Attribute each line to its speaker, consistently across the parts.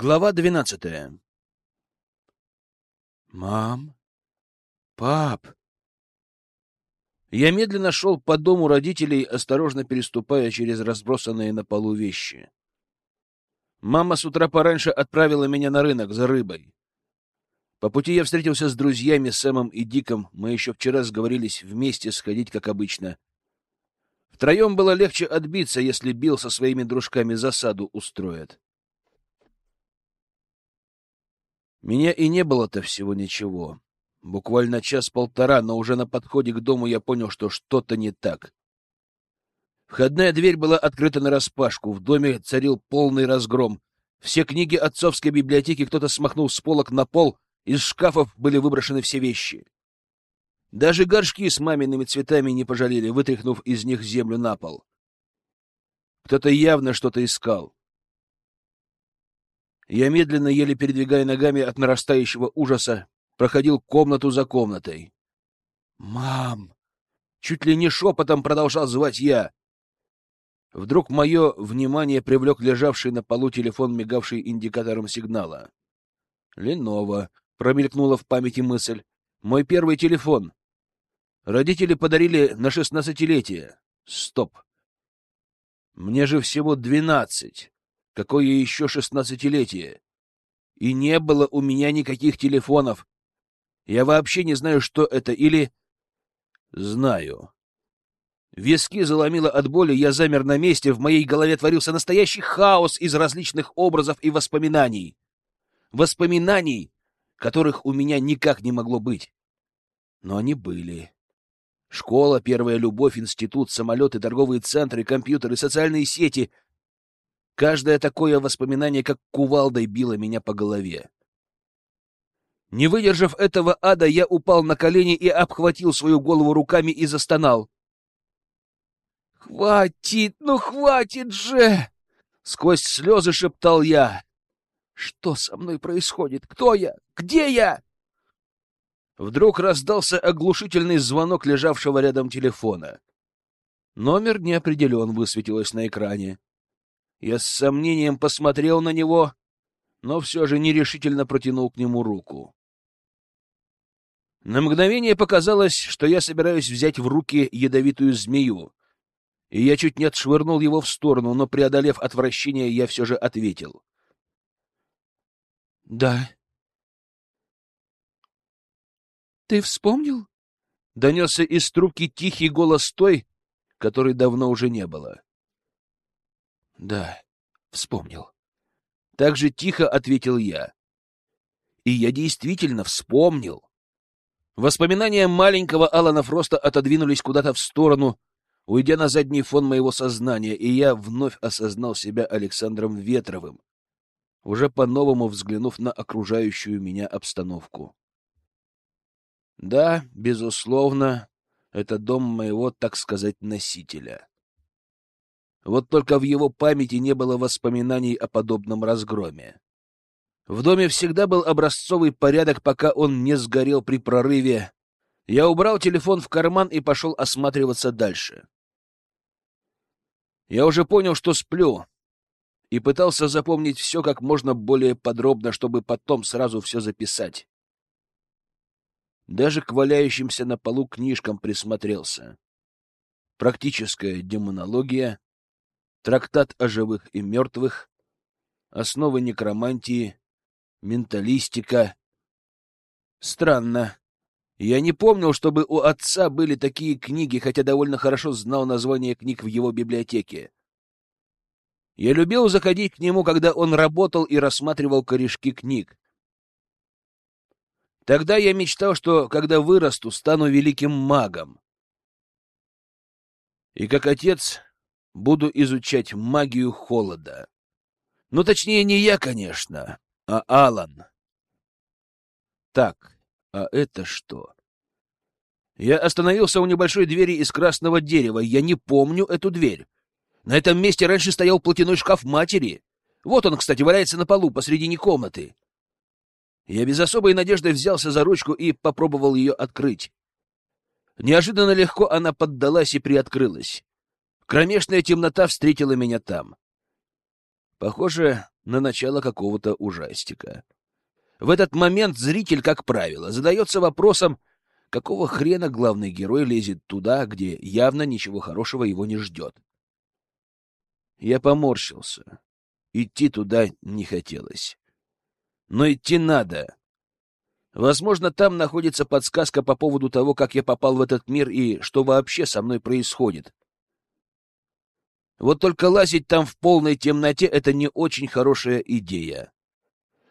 Speaker 1: Глава двенадцатая. Мам? Пап? Я медленно шел по дому родителей, осторожно переступая через разбросанные на полу вещи. Мама с утра пораньше отправила меня на рынок за рыбой. По пути я встретился с друзьями Сэмом и Диком. Мы еще вчера сговорились вместе сходить, как обычно. Втроем было легче отбиться, если Билл со своими дружками засаду устроит. Меня и не было-то всего ничего. Буквально час-полтора, но уже на подходе к дому я понял, что что-то не так. Входная дверь была открыта нараспашку, в доме царил полный разгром. Все книги отцовской библиотеки кто-то смахнул с полок на пол, из шкафов были выброшены все вещи. Даже горшки с мамиными цветами не пожалели, вытряхнув из них землю на пол. Кто-то явно что-то искал. Я медленно, еле передвигая ногами от нарастающего ужаса, проходил комнату за комнатой. «Мам!» Чуть ли не шепотом продолжал звать я. Вдруг мое внимание привлек лежавший на полу телефон, мигавший индикатором сигнала. «Леново», — промелькнула в памяти мысль. «Мой первый телефон. Родители подарили на шестнадцатилетие. Стоп. Мне же всего двенадцать. Какое еще шестнадцатилетие? И не было у меня никаких телефонов. Я вообще не знаю, что это, или... Знаю. Виски заломило от боли, я замер на месте, в моей голове творился настоящий хаос из различных образов и воспоминаний. Воспоминаний, которых у меня никак не могло быть. Но они были. Школа, первая любовь, институт, самолеты, торговые центры, компьютеры, социальные сети — Каждое такое воспоминание, как кувалдой, било меня по голове. Не выдержав этого ада, я упал на колени и обхватил свою голову руками и застонал. «Хватит, ну хватит же!» — сквозь слезы шептал я. «Что со мной происходит? Кто я? Где я?» Вдруг раздался оглушительный звонок лежавшего рядом телефона. Номер не определен, высветилось на экране. Я с сомнением посмотрел на него, но все же нерешительно протянул к нему руку. На мгновение показалось, что я собираюсь взять в руки ядовитую змею, и я чуть не отшвырнул его в сторону, но, преодолев отвращение, я все же ответил. — Да. — Ты вспомнил? — донесся из трубки тихий голос той, которой давно уже не было. Да, вспомнил. Так же тихо ответил я. И я действительно вспомнил. Воспоминания маленького Алана Фроста отодвинулись куда-то в сторону, уйдя на задний фон моего сознания, и я вновь осознал себя Александром Ветровым, уже по-новому взглянув на окружающую меня обстановку. Да, безусловно, это дом моего, так сказать, носителя. Вот только в его памяти не было воспоминаний о подобном разгроме. В доме всегда был образцовый порядок, пока он не сгорел при прорыве. Я убрал телефон в карман и пошел осматриваться дальше. Я уже понял, что сплю, и пытался запомнить все как можно более подробно, чтобы потом сразу все записать. Даже к валяющимся на полу книжкам присмотрелся. Практическая демонология, трактат о живых и мертвых, основы некромантии, менталистика. Странно. Я не помнил, чтобы у отца были такие книги, хотя довольно хорошо знал название книг в его библиотеке. Я любил заходить к нему, когда он работал и рассматривал корешки книг. Тогда я мечтал, что, когда вырасту, стану великим магом. И как отец буду изучать магию холода. Ну, точнее, не я, конечно, а Алан. Так, а это что? Я остановился у небольшой двери из красного дерева. Я не помню эту дверь. На этом месте раньше стоял платяной шкаф матери. Вот он, кстати, валяется на полу посредине комнаты. Я без особой надежды взялся за ручку и попробовал ее открыть. Неожиданно легко она поддалась и приоткрылась. Кромешная темнота встретила меня там. Похоже, на начало какого-то ужастика. В этот момент зритель, как правило, задается вопросом, какого хрена главный герой лезет туда, где явно ничего хорошего его не ждет. Я поморщился. Идти туда не хотелось. Но идти надо. Возможно, там находится подсказка по поводу того, как я попал в этот мир и что вообще со мной происходит. Вот только лазить там в полной темноте — это не очень хорошая идея.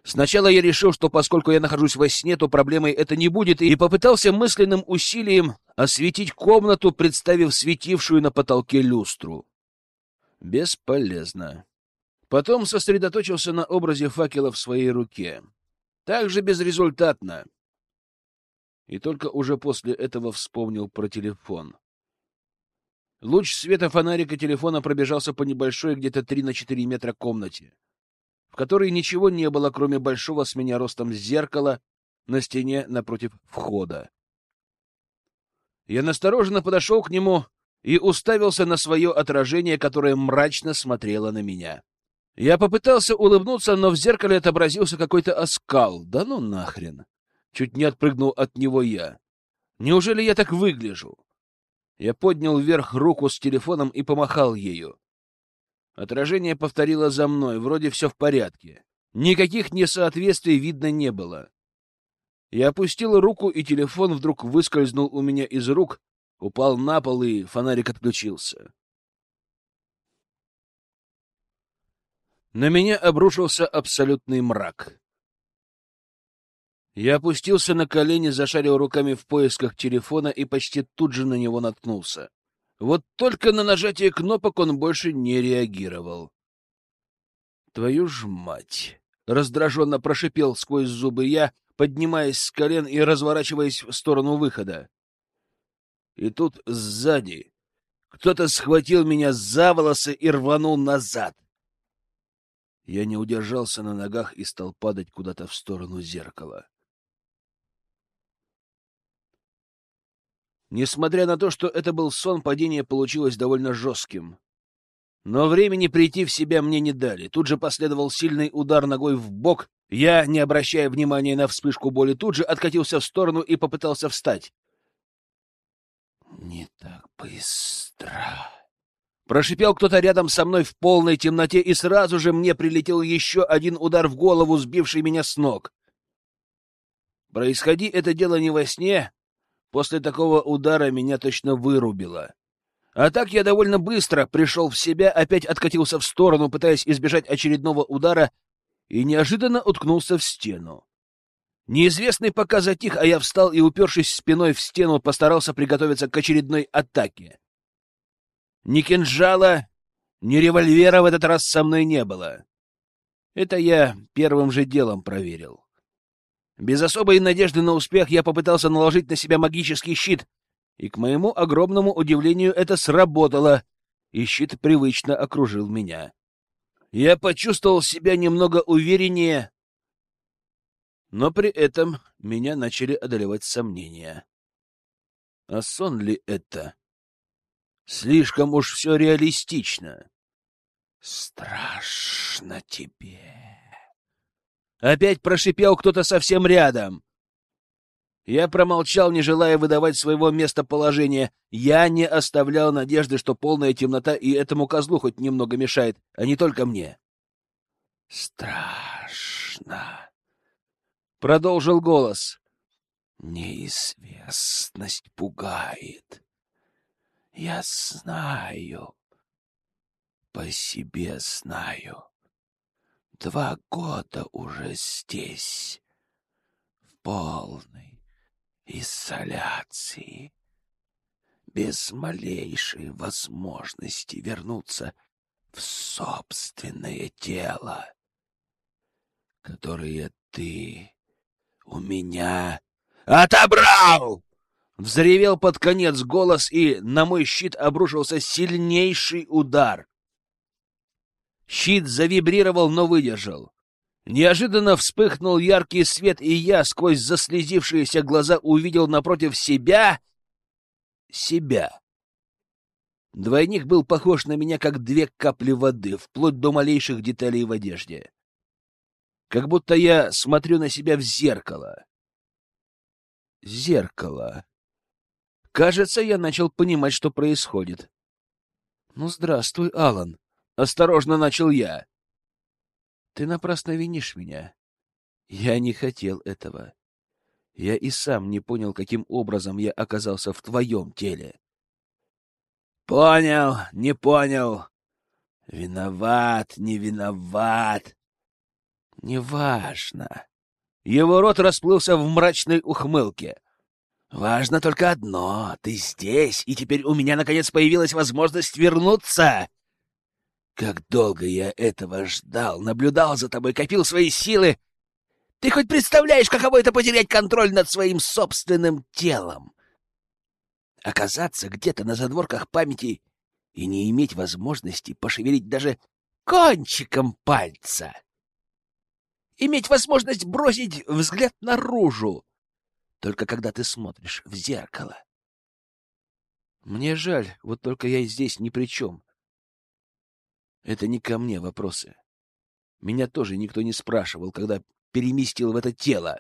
Speaker 1: Сначала я решил, что поскольку я нахожусь во сне, то проблемой это не будет, и попытался мысленным усилием осветить комнату, представив светившую на потолке люстру. Бесполезно. Потом сосредоточился на образе факела в своей руке. Также безрезультатно. И только уже после этого вспомнил про телефон. Луч света фонарика телефона пробежался по небольшой, где-то 3 на 4 метра комнате, в которой ничего не было, кроме большого с меня ростом зеркала на стене напротив входа. Я настороженно подошел к нему и уставился на свое отражение, которое мрачно смотрело на меня. Я попытался улыбнуться, но в зеркале отобразился какой-то оскал. Да ну нахрен! Чуть не отпрыгнул от него я. Неужели я так выгляжу? Я поднял вверх руку с телефоном и помахал ею. Отражение повторило за мной, вроде все в порядке. Никаких несоответствий видно не было. Я опустил руку, и телефон вдруг выскользнул у меня из рук, упал на пол, и фонарик отключился. На меня обрушился абсолютный мрак. Я опустился на колени, зашарил руками в поисках телефона и почти тут же на него наткнулся. Вот только на нажатие кнопок он больше не реагировал. «Твою ж мать!» — раздраженно прошипел сквозь зубы я, поднимаясь с колен и разворачиваясь в сторону выхода. И тут сзади кто-то схватил меня за волосы и рванул назад. Я не удержался на ногах и стал падать куда-то в сторону зеркала. Несмотря на то, что это был сон, падение получилось довольно жестким. Но времени прийти в себя мне не дали. Тут же последовал сильный удар ногой в бок. Я, не обращая внимания на вспышку боли, тут же откатился в сторону и попытался встать. «Не так быстро!» Прошипел кто-то рядом со мной в полной темноте, и сразу же мне прилетел еще один удар в голову, сбивший меня с ног. Происходи это дело не во сне, после такого удара меня точно вырубило. А так я довольно быстро пришел в себя, опять откатился в сторону, пытаясь избежать очередного удара, и неожиданно уткнулся в стену. Неизвестный пока затих, а я встал и, упершись спиной в стену, постарался приготовиться к очередной атаке. Ни кинжала, ни револьвера в этот раз со мной не было. Это я первым же делом проверил. Без особой надежды на успех я попытался наложить на себя магический щит, и, к моему огромному удивлению, это сработало, и щит привычно окружил меня. Я почувствовал себя немного увереннее, но при этом меня начали одолевать сомнения. А сон ли это? Слишком уж все реалистично. Страшно тебе. Опять прошипел кто-то совсем рядом. Я промолчал, не желая выдавать своего местоположения. Я не оставлял надежды, что полная темнота и этому козлу хоть немного мешает, а не только мне. Страшно. Продолжил голос. Неизвестность пугает. Я знаю, по себе знаю. Два года уже здесь, в полной изоляции, без малейшей возможности вернуться в собственное тело, которое ты у меня отобрал. Взревел под конец голос, и на мой щит обрушился сильнейший удар. Щит завибрировал, но выдержал. Неожиданно вспыхнул яркий свет, и я сквозь заслезившиеся глаза увидел напротив себя... себя. Двойник был похож на меня, как две капли воды, вплоть до малейших деталей в одежде. Как будто я смотрю на себя в зеркало. Зеркало. Кажется, я начал понимать, что происходит. Ну, здравствуй, Алан. Осторожно начал я. Ты напрасно винишь меня. Я не хотел этого. Я и сам не понял, каким образом я оказался в твоем теле. Понял, не понял. Виноват, не виноват. Неважно. Его рот расплылся в мрачной ухмылке. Важно только одно — ты здесь, и теперь у меня, наконец, появилась возможность вернуться. Как долго я этого ждал, наблюдал за тобой, копил свои силы. Ты хоть представляешь, каково это потерять контроль над своим собственным телом? Оказаться где-то на задворках памяти и не иметь возможности пошевелить даже кончиком пальца. Иметь возможность бросить взгляд наружу, только когда ты смотришь в зеркало. Мне жаль, вот только я здесь ни при чем. Это не ко мне вопросы. Меня тоже никто не спрашивал, когда переместил в это тело.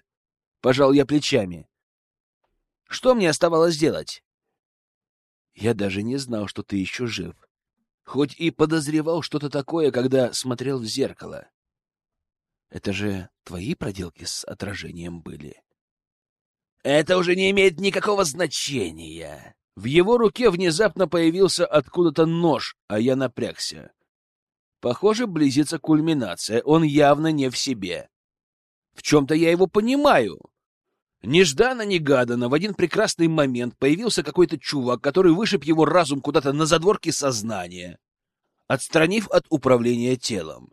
Speaker 1: Пожал я плечами. Что мне оставалось делать? Я даже не знал, что ты еще жив. Хоть и подозревал что-то такое, когда смотрел в зеркало. Это же твои проделки с отражением были. Это уже не имеет никакого значения. В его руке внезапно появился откуда-то нож, а я напрягся. Похоже, близится кульминация. Он явно не в себе. В чем-то я его понимаю. Нежданно-негаданно в один прекрасный момент появился какой-то чувак, который вышиб его разум куда-то на задворке сознания, отстранив от управления телом.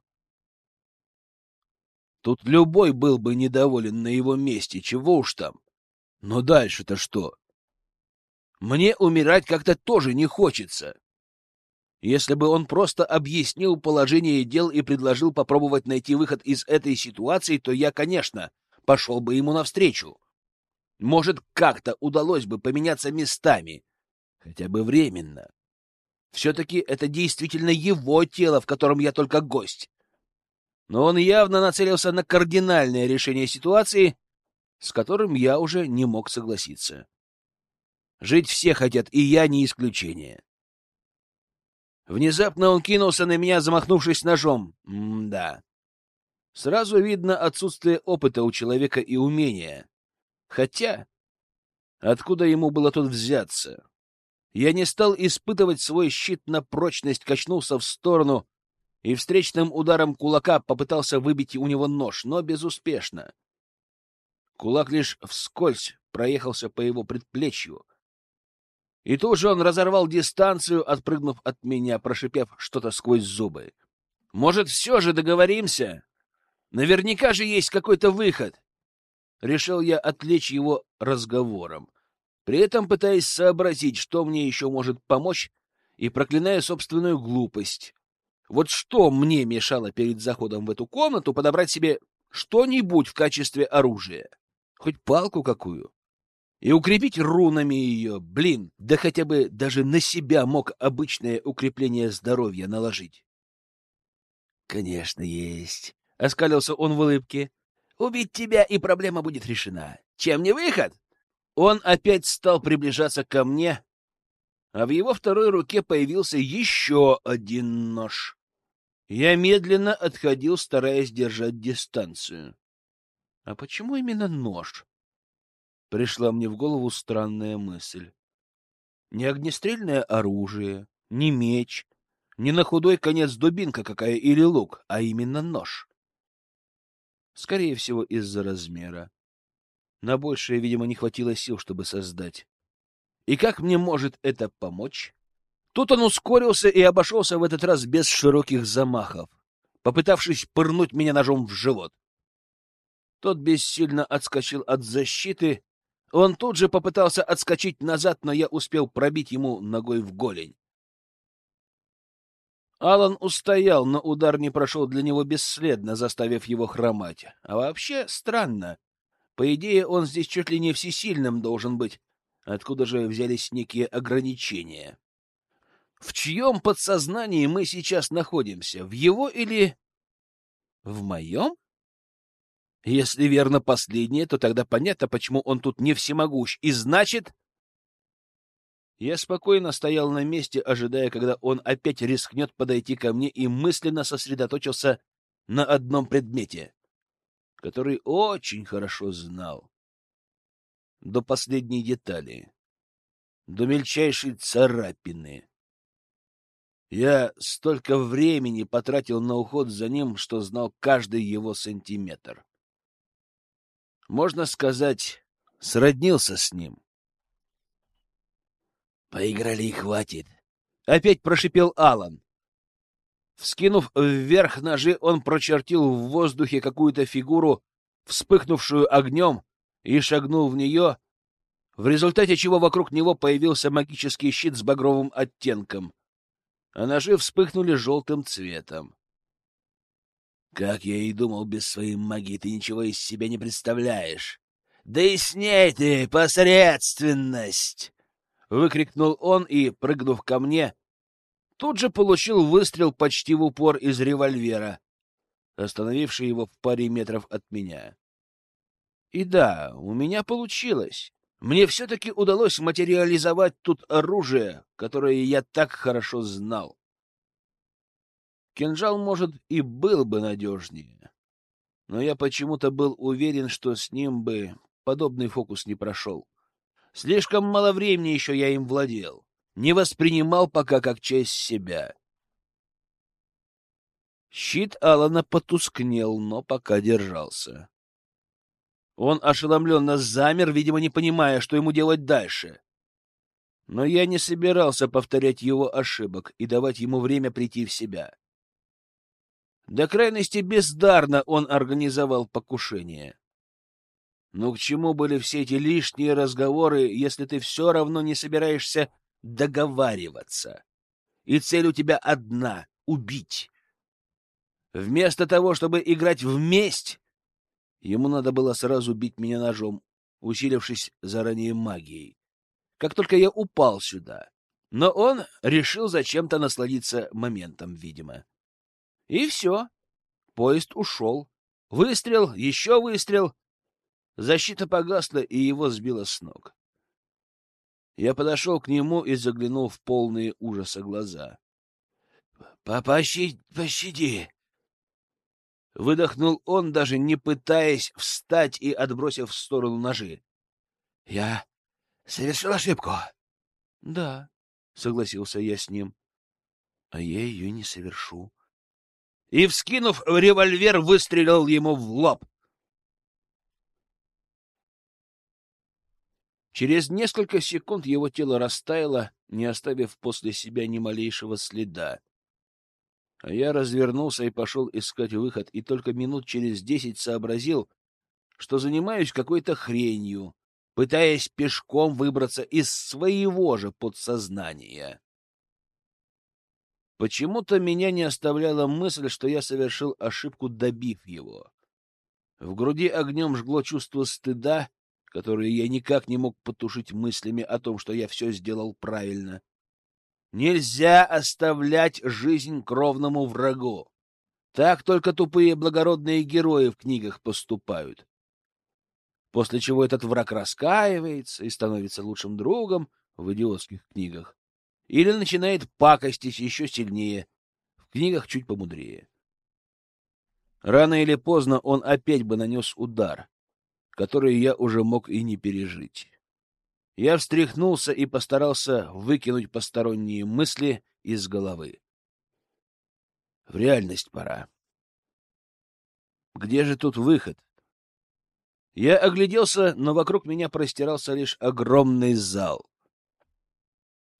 Speaker 1: Тут любой был бы недоволен на его месте, чего уж там. Но дальше-то что? Мне умирать как-то тоже не хочется. Если бы он просто объяснил положение дел и предложил попробовать найти выход из этой ситуации, то я, конечно, пошел бы ему навстречу. Может, как-то удалось бы поменяться местами, хотя бы временно. Все-таки это действительно его тело, в котором я только гость но он явно нацелился на кардинальное решение ситуации, с которым я уже не мог согласиться. Жить все хотят, и я не исключение. Внезапно он кинулся на меня, замахнувшись ножом. М-да. Сразу видно отсутствие опыта у человека и умения. Хотя, откуда ему было тут взяться? Я не стал испытывать свой щит на прочность, качнулся в сторону и встречным ударом кулака попытался выбить у него нож, но безуспешно. Кулак лишь вскользь проехался по его предплечью. И тут же он разорвал дистанцию, отпрыгнув от меня, прошипев что-то сквозь зубы. «Может, все же договоримся? Наверняка же есть какой-то выход!» Решил я отвлечь его разговором, при этом пытаясь сообразить, что мне еще может помочь, и проклиная собственную глупость. Вот что мне мешало перед заходом в эту комнату подобрать себе что-нибудь в качестве оружия? Хоть палку какую? И укрепить рунами ее, блин, да хотя бы даже на себя мог обычное укрепление здоровья наложить. — Конечно, есть, — оскалился он в улыбке. — Убить тебя, и проблема будет решена. Чем не выход? Он опять стал приближаться ко мне, а в его второй руке появился еще один нож. Я медленно отходил, стараясь держать дистанцию. А почему именно нож? Пришла мне в голову странная мысль. Не огнестрельное оружие, не меч, не на худой конец дубинка какая или лук, а именно нож. Скорее всего, из-за размера. На большее, видимо, не хватило сил, чтобы создать. И как мне может это помочь? Тут он ускорился и обошелся в этот раз без широких замахов, попытавшись пырнуть меня ножом в живот. Тот бессильно отскочил от защиты. Он тут же попытался отскочить назад, но я успел пробить ему ногой в голень. Алан устоял, но удар не прошел для него бесследно, заставив его хромать. А вообще странно. По идее, он здесь чуть ли не всесильным должен быть, Откуда же взялись некие ограничения? В чьем подсознании мы сейчас находимся? В его или... В моем? Если верно последнее, то тогда понятно, почему он тут не всемогущ. И значит... Я спокойно стоял на месте, ожидая, когда он опять рискнет подойти ко мне и мысленно сосредоточился на одном предмете, который очень хорошо знал. До последней детали, до мельчайшей царапины. Я столько времени потратил на уход за ним, что знал каждый его сантиметр. Можно сказать, сроднился с ним. Поиграли и хватит. Опять прошипел Алан. Вскинув вверх ножи, он прочертил в воздухе какую-то фигуру, вспыхнувшую огнем, и шагнул в нее, в результате чего вокруг него появился магический щит с багровым оттенком, а ножи вспыхнули желтым цветом. Как я и думал, без своей магии ты ничего из себя не представляешь. Да и с ней ты посредственность! Выкрикнул он и, прыгнув ко мне, тут же получил выстрел почти в упор из револьвера, остановивший его в паре метров от меня. И да, у меня получилось. Мне все-таки удалось материализовать тут оружие, которое я так хорошо знал. Кинжал, может, и был бы надежнее, но я почему-то был уверен, что с ним бы подобный фокус не прошел. Слишком мало времени еще я им владел, не воспринимал пока как часть себя. Щит Алана потускнел, но пока держался. Он ошеломленно замер, видимо, не понимая, что ему делать дальше. Но я не собирался повторять его ошибок и давать ему время прийти в себя. До крайности бездарно он организовал покушение. Ну к чему были все эти лишние разговоры, если ты все равно не собираешься договариваться? И цель у тебя одна — убить. Вместо того, чтобы играть в месть, ему надо было сразу бить меня ножом, усилившись заранее магией. Как только я упал сюда. Но он решил зачем-то насладиться моментом, видимо. И все. Поезд ушел. Выстрел, еще выстрел. Защита погасла, и его сбило с ног. Я подошел к нему и заглянул в полные ужаса глаза. — Пощади! Пощади! Выдохнул он, даже не пытаясь встать и отбросив в сторону ножи. — Я совершил ошибку. — Да, — согласился я с ним. — А я ее не совершу и, вскинув револьвер, выстрелил ему в лоб. Через несколько секунд его тело растаяло, не оставив после себя ни малейшего следа. А я развернулся и пошел искать выход, и только минут через десять сообразил, что занимаюсь какой-то хренью, пытаясь пешком выбраться из своего же подсознания. Почему-то меня не оставляла мысль, что я совершил ошибку, добив его. В груди огнем жгло чувство стыда, которое я никак не мог потушить мыслями о том, что я все сделал правильно. Нельзя оставлять жизнь кровному врагу. Так только тупые благородные герои в книгах поступают. После чего этот враг раскаивается и становится лучшим другом в идиотских книгах или начинает пакостить еще сильнее, в книгах чуть помудрее. Рано или поздно он опять бы нанес удар, который я уже мог и не пережить. Я встряхнулся и постарался выкинуть посторонние мысли из головы. В реальность пора. Где же тут выход? Я огляделся, но вокруг меня простирался лишь огромный зал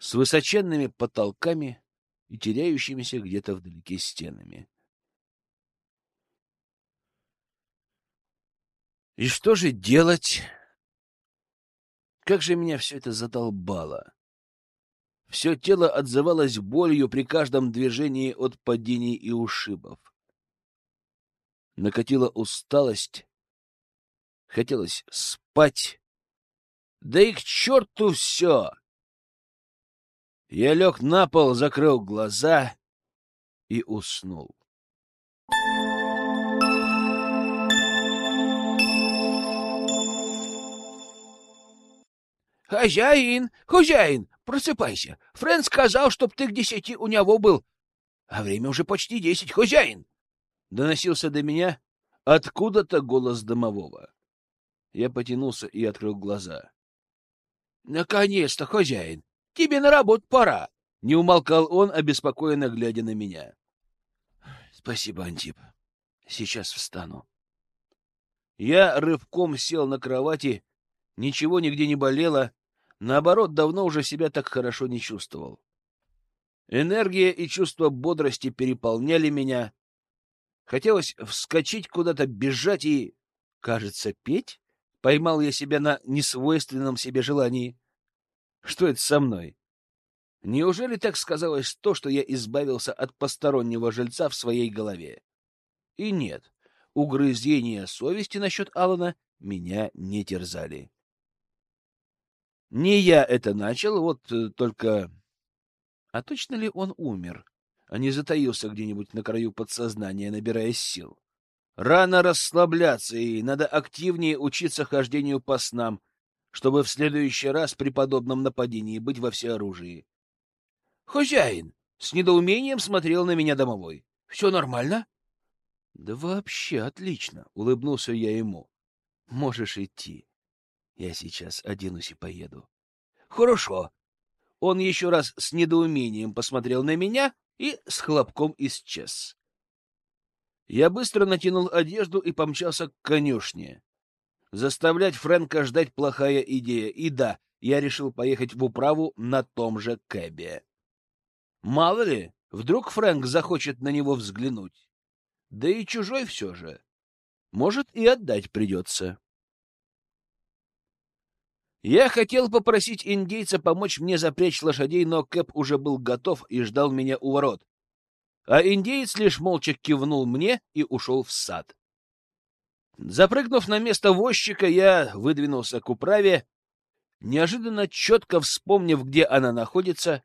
Speaker 1: с высоченными потолками и теряющимися где-то вдалеке стенами. И что же делать? Как же меня все это задолбало! Все тело отзывалось болью при каждом движении от падений и ушибов. Накатила усталость, хотелось спать. Да и к черту все! Я лег на пол, закрыл глаза и уснул. «Хозяин! Хозяин! Просыпайся! Фрэнк сказал, чтоб ты к десяти у него был, а время уже почти десять. Хозяин!» Доносился до меня откуда-то голос домового. Я потянулся и открыл глаза. «Наконец-то, хозяин! Тебе на работу пора. Не умолкал он, обеспокоенно глядя на меня. Спасибо, Антип. Сейчас встану. Я рывком сел на кровати, ничего нигде не болело, наоборот, давно уже себя так хорошо не чувствовал. Энергия и чувство бодрости переполняли меня. Хотелось вскочить куда-то, бежать и, кажется, петь. Поймал я себя на несвойственном себе желании. Что это со мной? Неужели так сказалось то, что я избавился от постороннего жильца в своей голове? И нет, угрызения совести насчет Алана меня не терзали. Не я это начал, вот э, только... А точно ли он умер, а не затаился где-нибудь на краю подсознания, набираясь сил? Рано расслабляться, и надо активнее учиться хождению по снам, чтобы в следующий раз при подобном нападении быть во всеоружии. Хозяин! С недоумением смотрел на меня домовой. Все нормально? Да вообще отлично, улыбнулся я ему. Можешь идти. Я сейчас оденусь и поеду. Хорошо. Он еще раз с недоумением посмотрел на меня и с хлопком исчез. Я быстро натянул одежду и помчался к конюшне. Заставлять Фрэнка ждать плохая идея. И да, я решил поехать в управу на том же кэбе. Мало ли, вдруг Фрэнк захочет на него взглянуть. Да и чужой все же. Может, и отдать придется. Я хотел попросить индейца помочь мне запрячь лошадей, но Кэп уже был готов и ждал меня у ворот. А индеец лишь молча кивнул мне и ушел в сад. Запрыгнув на место возчика, я выдвинулся к управе, неожиданно четко вспомнив, где она находится,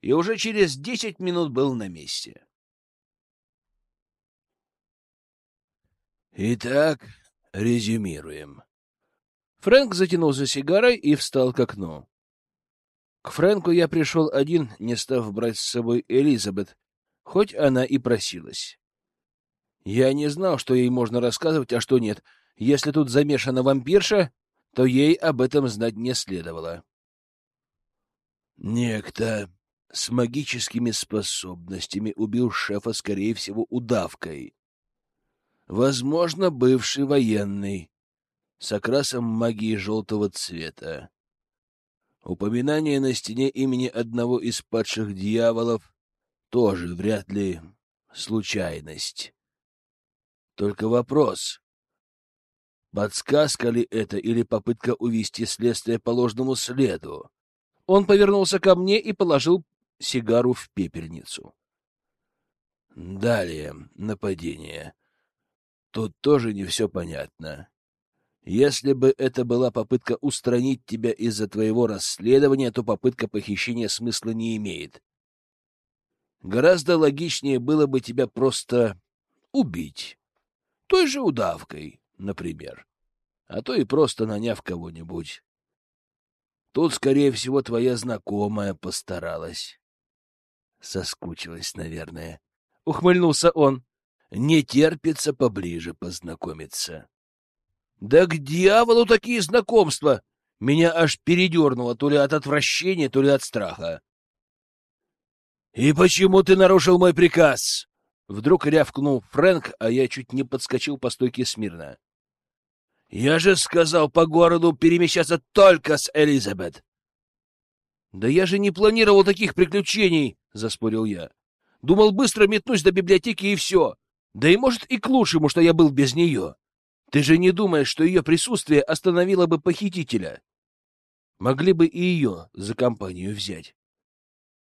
Speaker 1: и уже через десять минут был на месте.
Speaker 2: Итак, резюмируем.
Speaker 1: Фрэнк затянулся сигарой и встал к окну. К Фрэнку я пришел один, не став брать с собой Элизабет, хоть она и просилась. Я не знал, что ей можно рассказывать, а что нет. Если тут замешана вампирша, то ей об этом знать не следовало.
Speaker 2: Некто с магическими способностями убил шефа, скорее всего, удавкой. Возможно, бывший военный, с окрасом магии желтого цвета. Упоминание на стене имени одного из падших дьяволов тоже вряд ли случайность. Только вопрос, подсказка ли это или попытка увести следствие по ложному следу?
Speaker 1: Он повернулся ко мне и положил сигару в пепельницу.
Speaker 2: Далее нападение. Тут тоже не все понятно. Если бы это была попытка устранить тебя из-за твоего расследования, то попытка похищения смысла не имеет. Гораздо логичнее было бы тебя просто убить. Той же удавкой, например. А то и просто наняв кого-нибудь. Тут, скорее всего, твоя знакомая постаралась. Соскучилась, наверное. Ухмыльнулся он. Не терпится поближе познакомиться. Да к дьяволу такие знакомства! Меня аж передернуло то ли от отвращения, то ли от страха. «И почему ты нарушил мой приказ?» Вдруг рявкнул Фрэнк, а я чуть не подскочил по стойке смирно. «Я же сказал по городу перемещаться только с Элизабет!» «Да я же не планировал таких приключений!» — заспорил я. «Думал, быстро метнусь до библиотеки и все. Да и, может, и к лучшему, что я был без нее. Ты же не думаешь, что ее присутствие остановило бы похитителя? Могли бы и ее за компанию взять.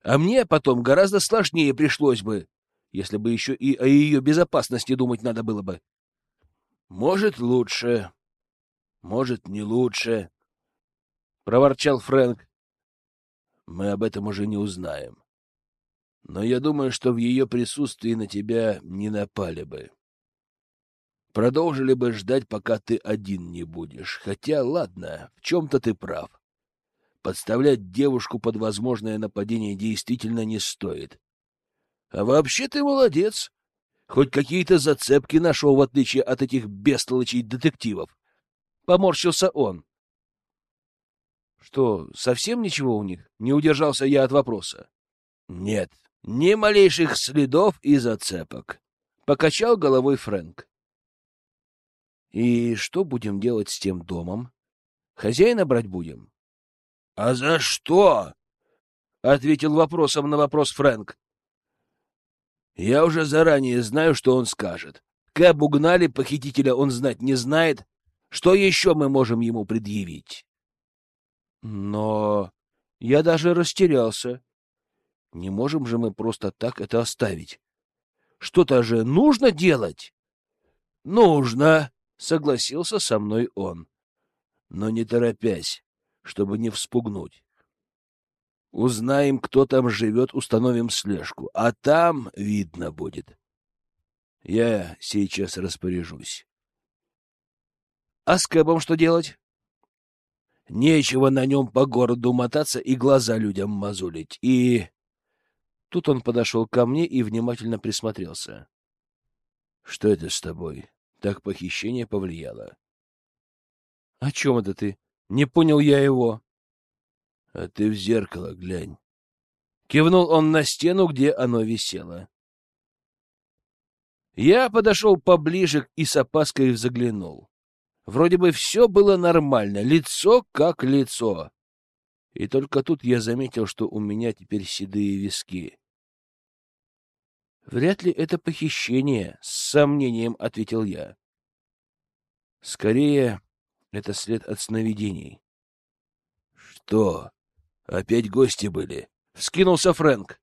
Speaker 2: А мне потом гораздо сложнее пришлось бы, если бы еще и о ее безопасности думать надо было бы. Может, лучше, может, не лучше, — проворчал Фрэнк. Мы об этом уже не узнаем. Но я думаю, что в ее присутствии на тебя не напали бы. Продолжили бы ждать, пока ты один не будешь. Хотя, ладно, в чем-то ты прав. подставлять девушку под возможное нападение действительно не стоит. А вообще ты молодец. Хоть какие-то зацепки нашел, в отличие от этих бестолочей детективов. Поморщился он.
Speaker 1: Что, совсем ничего у них? Не удержался я от вопроса.
Speaker 2: Нет, ни малейших следов и зацепок. Покачал головой Фрэнк.
Speaker 1: И что будем делать с тем домом? Хозяина брать будем?
Speaker 2: — А за что? — ответил вопросом на вопрос Фрэнк. — Я уже заранее знаю, что он скажет. Кэб угнали, похитителя он знать не знает. Что еще мы можем ему предъявить?
Speaker 1: Но я даже растерялся. Не можем же мы просто так это оставить. Что-то же нужно делать.
Speaker 2: — Нужно, — согласился со мной он. — Но не торопясь, чтобы не вспугнуть. Узнаем, кто там живет, установим слежку, а там видно будет. Я сейчас распоряжусь.
Speaker 1: — А с Кэбом что делать?
Speaker 2: Нечего на нем по городу мотаться и глаза людям мазулить. И...
Speaker 1: Тут он подошел ко мне и внимательно присмотрелся.
Speaker 2: — Что это с тобой? Так похищение повлияло.
Speaker 1: — О чем это ты? Не понял я его.
Speaker 2: — А ты в зеркало глянь.
Speaker 1: Кивнул он на стену, где оно висело. Я подошел поближе и с опаской заглянул. Вроде бы все было нормально, лицо как лицо. И только тут я заметил, что у меня теперь седые виски. Вряд ли это похищение, с сомнением ответил я. Скорее, это след от сновидений.
Speaker 2: Что? Опять гости были?
Speaker 1: Вскинулся Фрэнк.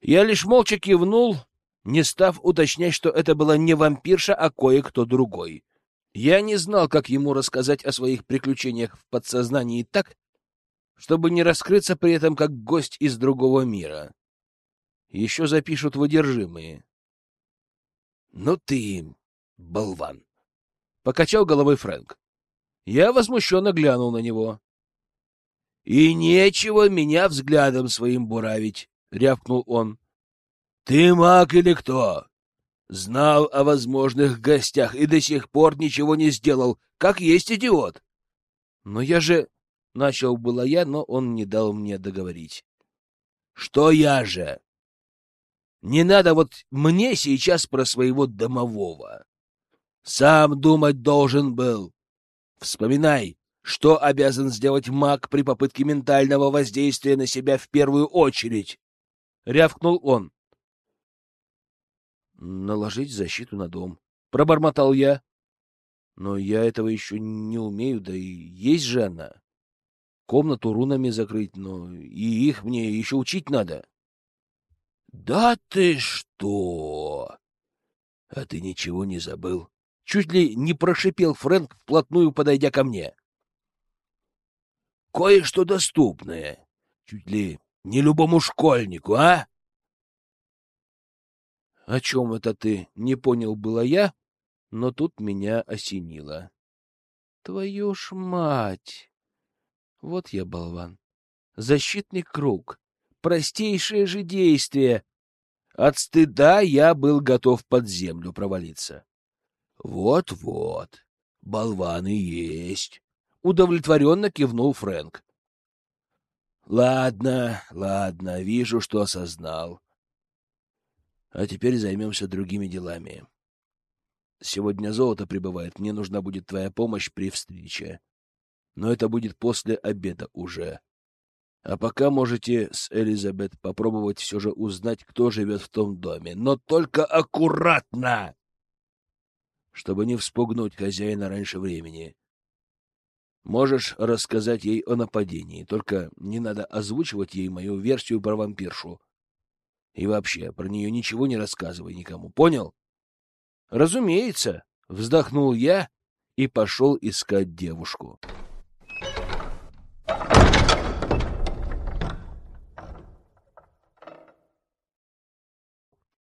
Speaker 1: Я лишь молча кивнул, не став уточнять, что это была не вампирша, а кое-кто другой. Я не знал, как ему рассказать о своих приключениях в подсознании так, чтобы не раскрыться при этом как гость из другого мира. Еще запишут выдержимые.
Speaker 2: — Ну ты болван!
Speaker 1: — покачал головой Фрэнк. Я возмущенно глянул на него.
Speaker 2: — И нечего меня взглядом своим буравить, — рявкнул он. — Ты маг или кто? Знал о возможных гостях и до сих пор ничего не сделал, как есть идиот.
Speaker 1: — Но я же... — начал было я, но он не дал мне договорить.
Speaker 2: — Что я же? Не надо вот мне сейчас про своего домового. Сам думать должен был. Вспоминай, что обязан сделать маг при попытке ментального воздействия на себя в первую очередь.
Speaker 1: Рявкнул он. Наложить защиту на дом. Пробормотал я. Но я этого еще не умею, да и есть же она. Комнату рунами закрыть, но и их мне еще учить надо.
Speaker 2: Да ты что? А ты ничего не забыл? Чуть ли не прошипел Фрэнк, вплотную подойдя ко мне. Кое-что доступное. Чуть ли не любому школьнику, а?
Speaker 1: О чем это ты? Не понял было я, но тут меня осенило. Твою ж мать! Вот я болван. Защитный круг. Простейшее же действие. От стыда я был готов под землю провалиться.
Speaker 2: Вот-вот, болваны есть.
Speaker 1: Удовлетворенно кивнул Фрэнк.
Speaker 2: Ладно, ладно, вижу, что осознал. А теперь займемся другими делами. Сегодня золото прибывает, мне нужна будет твоя помощь при встрече. Но это будет после обеда уже. А пока можете с Элизабет попробовать все же узнать, кто живет в том доме. Но только аккуратно! Чтобы не вспугнуть хозяина раньше времени. Можешь рассказать ей о нападении, только не надо озвучивать ей мою версию про вампиршу. И вообще, про нее ничего не рассказывай никому, понял?
Speaker 1: — Разумеется, — вздохнул я и пошел искать девушку. —